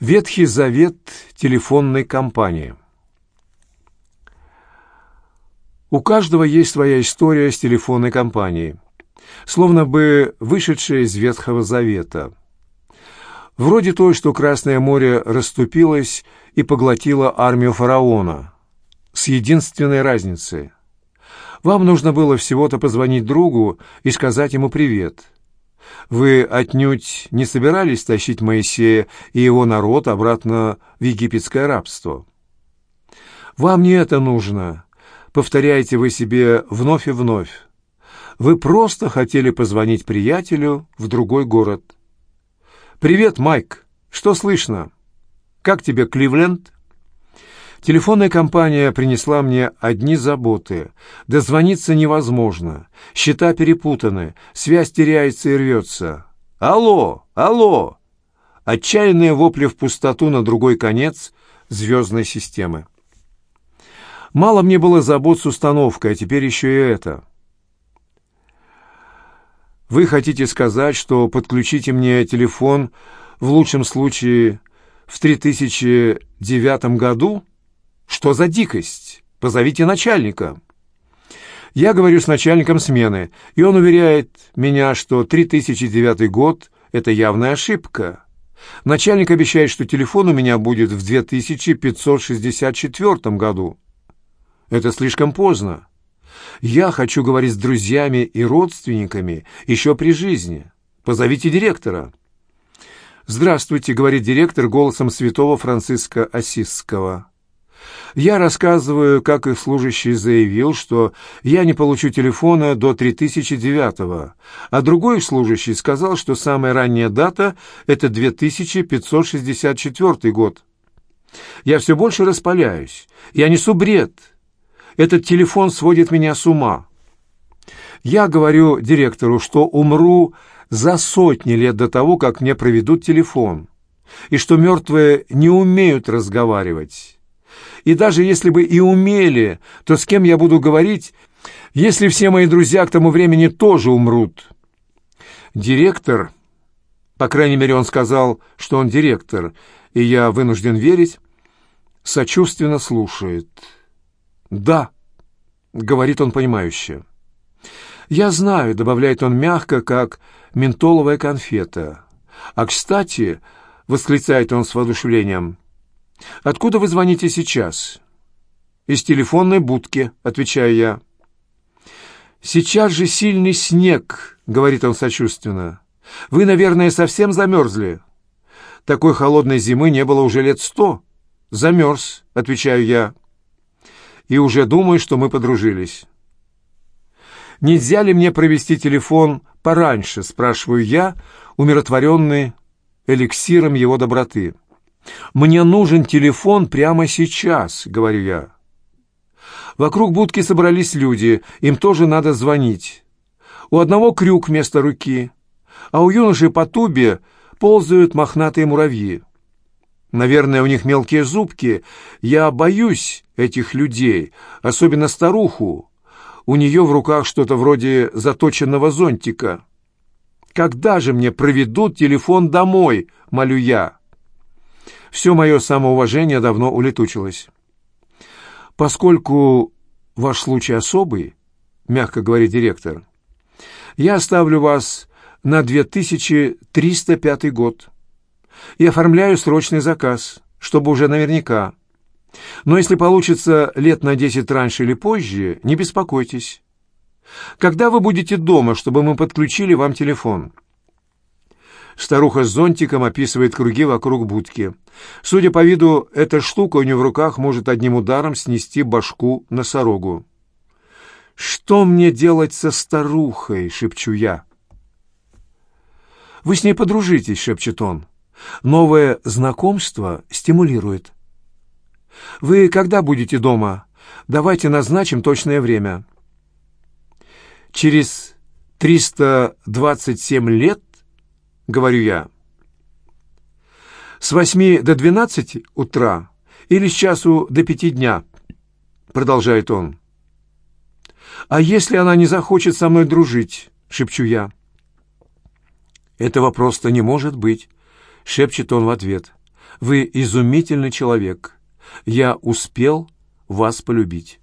Ветхий Завет телефонной компании. У каждого есть своя история с телефонной компанией, словно бы вышедшая из Ветхого Завета. Вроде той, что Красное море расступилось и поглотило армию фараона, с единственной разницей. Вам нужно было всего-то позвонить другу и сказать ему привет – вы отнюдь не собирались тащить Моисея и его народ обратно в египетское рабство? Вам не это нужно, повторяете вы себе вновь и вновь. Вы просто хотели позвонить приятелю в другой город. «Привет, Майк! Что слышно? Как тебе Кливленд?» Телефонная компания принесла мне одни заботы. Дозвониться невозможно. Счета перепутаны, связь теряется и рвется. «Алло! Алло!» Отчаянные вопли в пустоту на другой конец звездной системы. Мало мне было забот с установкой, а теперь еще и это. Вы хотите сказать, что подключите мне телефон в лучшем случае в 3009 году? Что за дикость? Позовите начальника. Я говорю с начальником смены, и он уверяет меня, что 3009 год — это явная ошибка. Начальник обещает, что телефон у меня будет в 2564 году. Это слишком поздно. Я хочу говорить с друзьями и родственниками еще при жизни. Позовите директора. «Здравствуйте», — говорит директор голосом святого Франциска Осисского. Я рассказываю, как их служащий заявил, что я не получу телефона до 3009-го, а другой служащий сказал, что самая ранняя дата — это 2564 год. Я все больше распаляюсь. Я несу бред. Этот телефон сводит меня с ума. Я говорю директору, что умру за сотни лет до того, как мне проведут телефон, и что мертвые не умеют разговаривать и даже если бы и умели, то с кем я буду говорить, если все мои друзья к тому времени тоже умрут? Директор, по крайней мере, он сказал, что он директор, и я вынужден верить, сочувственно слушает. «Да», — говорит он понимающе. «Я знаю», — добавляет он мягко, как ментоловая конфета. «А, кстати», — восклицает он с воодушевлением, — «Откуда вы звоните сейчас?» «Из телефонной будки», — отвечаю я. «Сейчас же сильный снег», — говорит он сочувственно. «Вы, наверное, совсем замерзли?» «Такой холодной зимы не было уже лет сто». «Замерз», — отвечаю я. «И уже думаю, что мы подружились». «Нельзя ли мне провести телефон пораньше?» — спрашиваю я, умиротворенный эликсиром его доброты. «Мне нужен телефон прямо сейчас», — говорю я. Вокруг будки собрались люди, им тоже надо звонить. У одного крюк вместо руки, а у юноши по тубе ползают мохнатые муравьи. Наверное, у них мелкие зубки. Я боюсь этих людей, особенно старуху. У нее в руках что-то вроде заточенного зонтика. «Когда же мне проведут телефон домой?» — молю я все мое самоуважение давно улетучилось. Поскольку ваш случай особый, мягко говорит директор, я оставлю вас на 2305 год и оформляю срочный заказ, чтобы уже наверняка. Но если получится лет на 10 раньше или позже, не беспокойтесь. Когда вы будете дома, чтобы мы подключили вам телефон?» Старуха с зонтиком описывает круги вокруг будки. Судя по виду, эта штука у нее в руках может одним ударом снести башку носорогу. «Что мне делать со старухой?» — шепчу я. «Вы с ней подружитесь», — шепчет он. «Новое знакомство стимулирует». «Вы когда будете дома? Давайте назначим точное время». «Через 327 лет — говорю я. «С восьми до двенадцати утра или с часу до пяти дня?» — продолжает он. «А если она не захочет со мной дружить?» — шепчу я. «Этого просто не может быть», — шепчет он в ответ. Вы изумительный человек. Я успел вас полюбить».